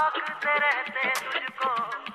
ताकते रहते तुझको।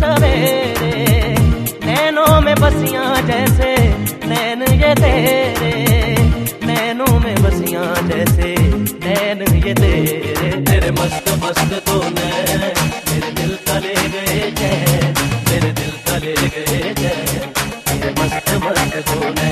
सवेरे। नैनों में बसियाँ जैसे, नैन ये तेरे। नैनों में बसियाँ जैसे, नैन ये तेरे। तेरे मस्त मस्त तो नैन, मेरे दिल का ले गए जैन, मेरे दिल का ले गए जैन। तेरे मस्त मस्त तो नैन।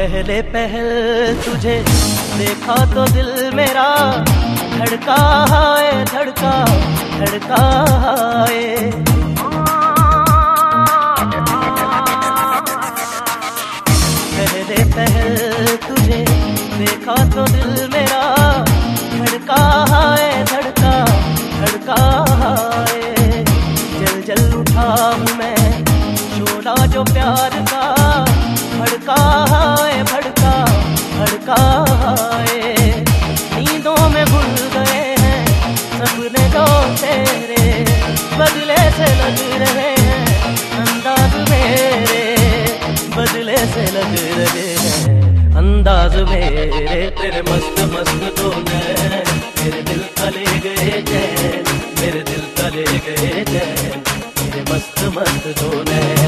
पहले पहल तुझे देखा तो दिल मेरा धड़का है धड़का धड़का है पहले पहल तुझे देखा तो दिल मेरा धड़का है धड़का धड़का है जल जल उठा मैं शोला जो प्यार का भड़का है, भड़का भड़का है। नींदों में भूल गए हैं, सपने जो तेरे। बदले से लग रहे हैं, अंदाज मेरे। बदले से लग रहे हैं, अंदाज मेरे। तेरे मस्त मस्त तो मेरे दिल का ले गए चैन, मेरे दिल का ले गए चैन मेरे मस्त मस्त तो नैन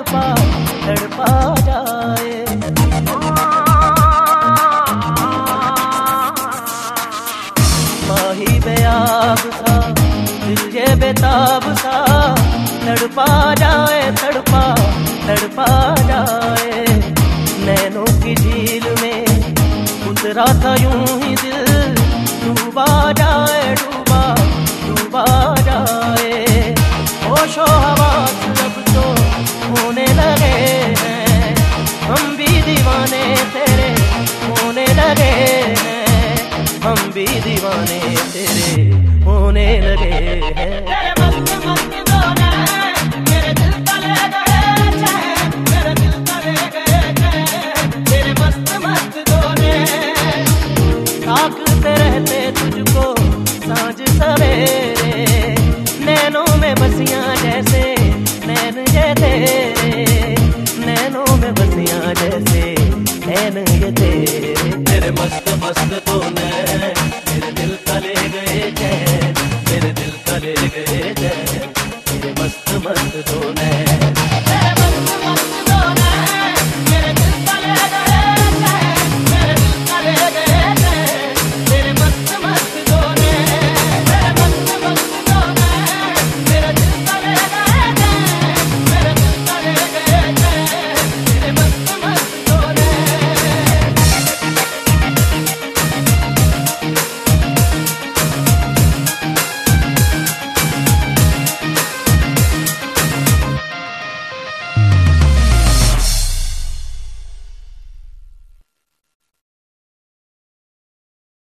तड़पा तड़पा जाए। माही बेआब सा दिल ये बेताब सा तड़पा जाए, तड़पा तड़पा जाए। नैनों की झील में उतरा था यूँ ही दिल। डूबा जाए, डूबा डूबा जाए। होशो तो होने लगे हैं। हम भी दीवाने तेरे होने लगे हैं। हम भी दीवाने तेरे होने लगे हैं। मस्त मस्त तो